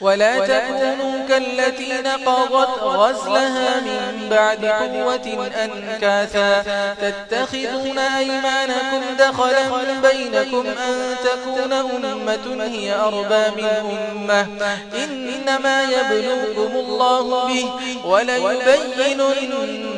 ولا تكونوا كالتي نقضت غزلها من بعد قوة أنكاثا تتخذون أيمانكم دخلا بينكم أن تكون أمة هي أربى من أمة إنما يبلغكم الله به وليبينن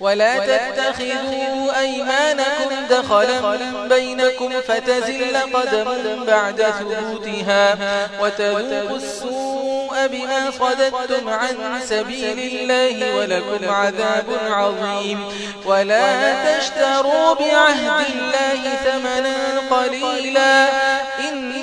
ولا تتخذوا أيمانكم دخلا بينكم فتزل قدم بعد ثبوتها وتذوق السوء بما خذتم عن سبيل الله ولكم عذاب عظيم. ولا تشتروا بعهد الله ثمنا قليلا. إني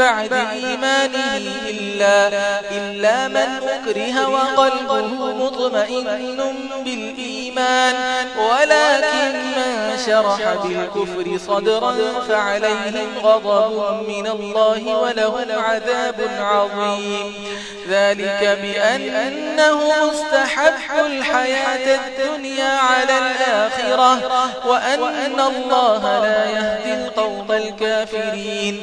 بعد إيمانه إلا, إلا من أكره وقلبه مطمئن بالإيمان ولكن من شرح بالكفر صدرا فعليهم غضب من الله ولهم عذاب عظيم. ذلك بأنه مستحب الحياة الدنيا على الآخرة وأن الله لا يهدي القوم الكافرين.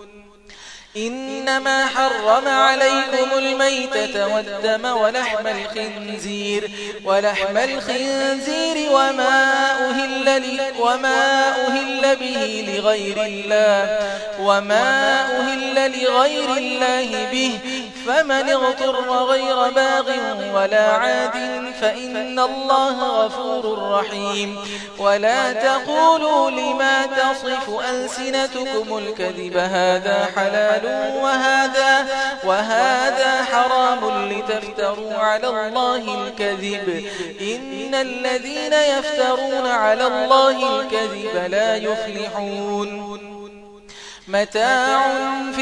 إنما حرم عليكم الميتة والدم ولحم الخنزير ولحم الخنزير وما أهل وما أهل به لغير الله وما أهل لغير الله به فمن اغتر غير باغ ولا عاد فإن الله غفور رحيم. ولا تقولوا لما تصف ألسنتكم الكذب. هذا حلال وهذا, وهذا حرام لتفتروا على الله الكذب. إن الذين يفترون على الله الكذب لا يفلحون. متاع في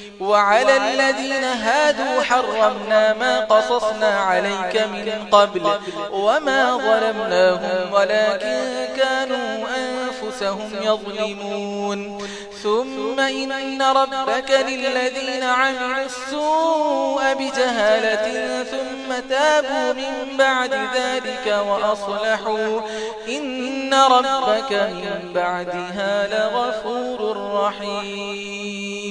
وعلى الذين هادوا حرمنا ما قصصنا عليك من قبل وما ظلمناهم ولكن كانوا أنفسهم يظلمون. ثم إن ربك للذين عملوا السوء بجهالة ثم تابوا من بعد ذلك وأصلحوا. إن ربك من بعدها لغفور رحيم.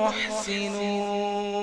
محسنون.